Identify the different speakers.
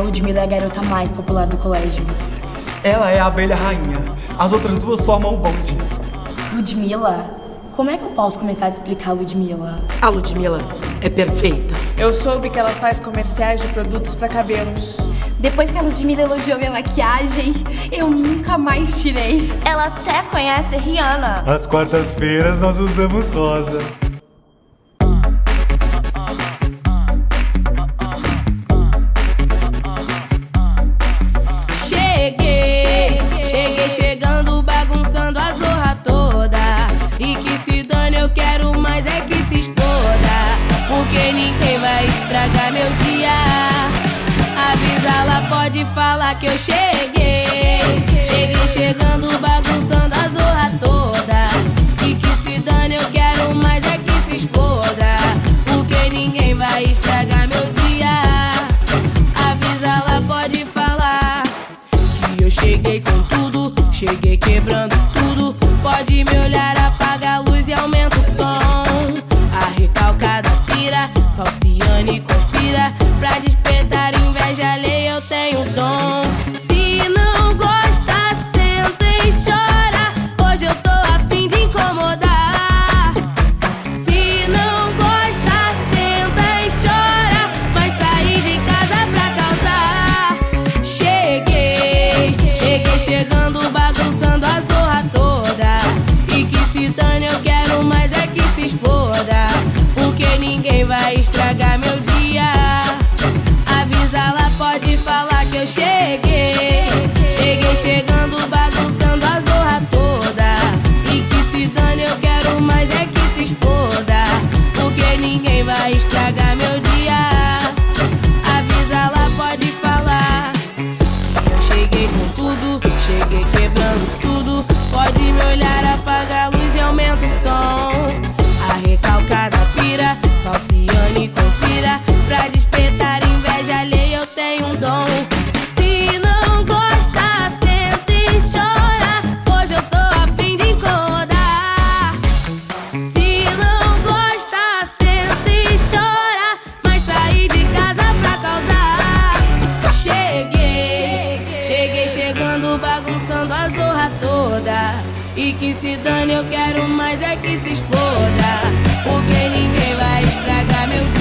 Speaker 1: Ludmilla é a garota mais popular do colégio.
Speaker 2: Ela é a abelha rainha. As outras duas formam o bonde.
Speaker 1: Ludmilla? Como é que eu posso começar a explicar a Ludmilla?
Speaker 3: A Ludmilla é perfeita.
Speaker 4: Eu soube que ela faz comerciais de produtos para cabelos.
Speaker 5: Depois que a Ludmilla elogiou minha maquiagem, eu nunca mais tirei.
Speaker 6: Ela até conhece Rihanna.
Speaker 7: Às quartas-feiras nós usamos rosa.
Speaker 8: Estragar meu dia. Avisa, ela pode falar que eu cheguei. Cheguei chegando, bagunçando a zorra toda. E que se dane, eu quero mais é que se exploda. Porque ninguém vai estragar meu dia. Avisa, ela pode falar que eu cheguei com tudo. Cheguei quebrando tudo. Pode me olhar, apaga a luz estragar meu dia. Avisa, ela pode falar. Eu cheguei com tudo, cheguei quebrando tudo. Pode me olhar, apaga a luz e aumenta o som. A recalcada pira, falciane conspira. Pra despertar zorra toda. E que se dane, eu quero mais é que se exploda. Porque ninguém vai estragar meu dia.